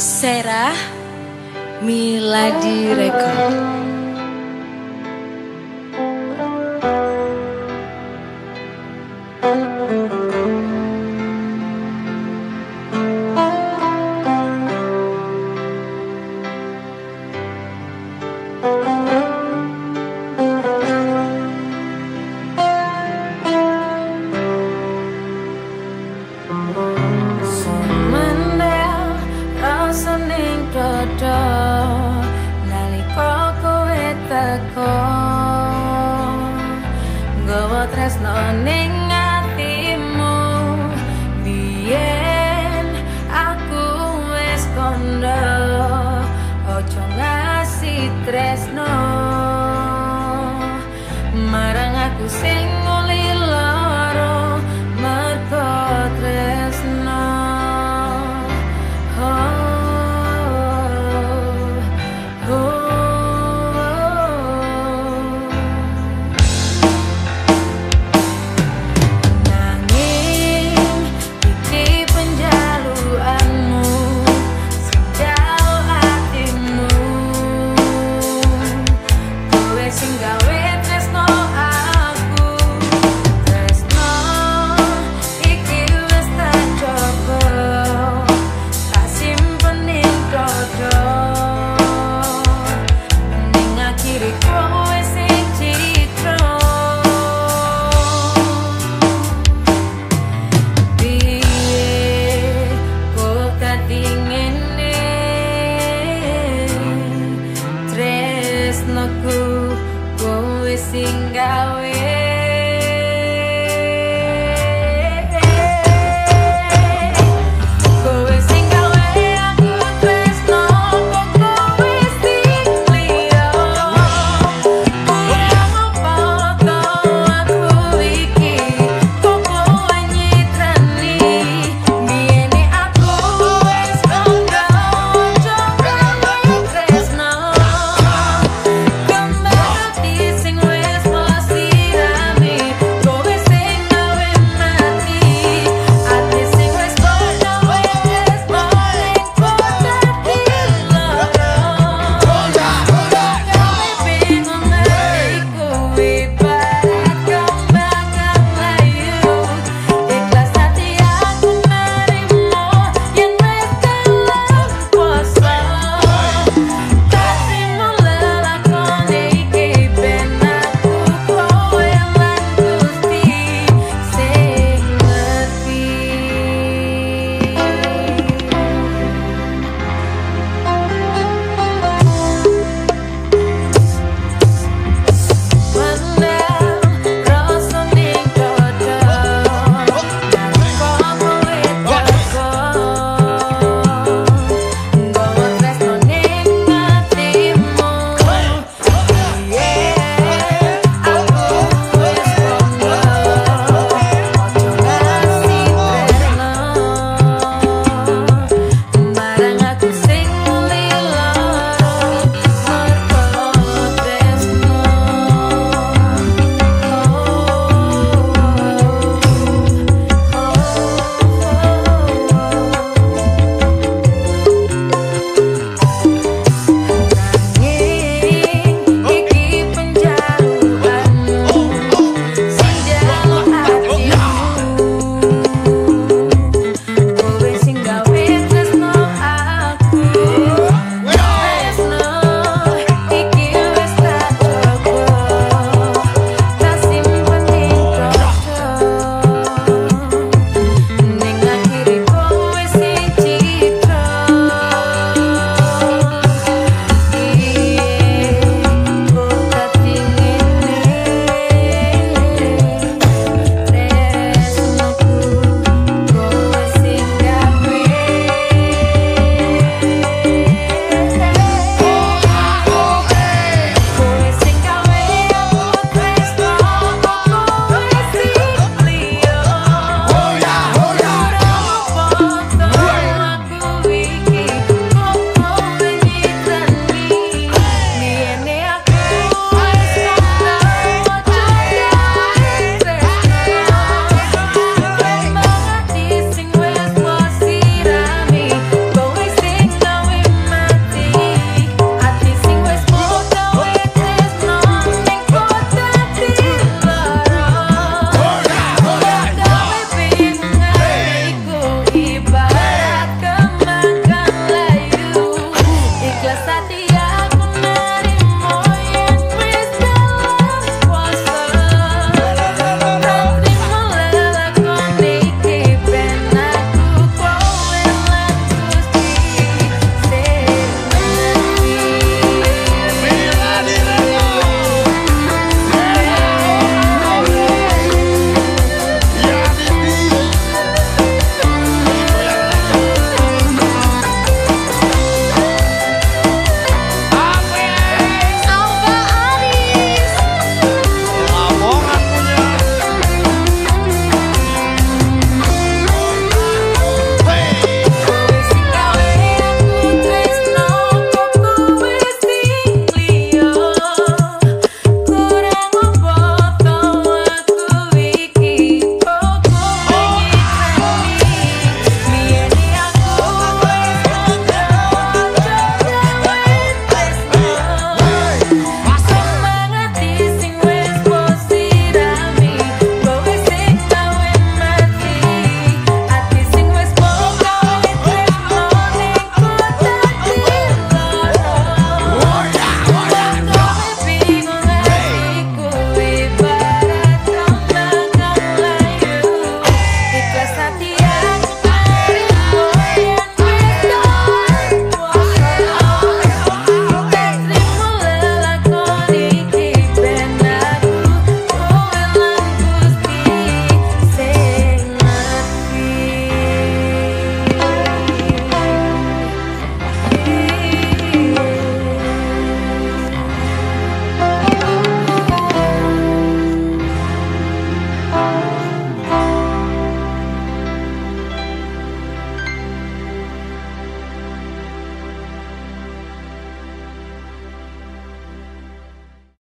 Serah Miladi Record. tresno ning atimu. Dien aku wis kondo Ojo ngasih tresno. Marang aku sengu sing away.